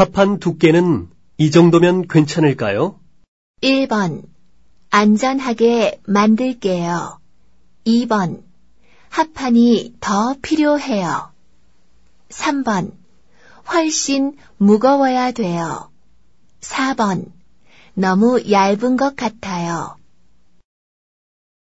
합판 두께는 이 정도면 괜찮을까요? 1번. 안전하게 만들게요. 2번. 합판이 더 필요해요. 3번. 훨씬 무거워야 돼요. 4번. 너무 얇은 것 같아요.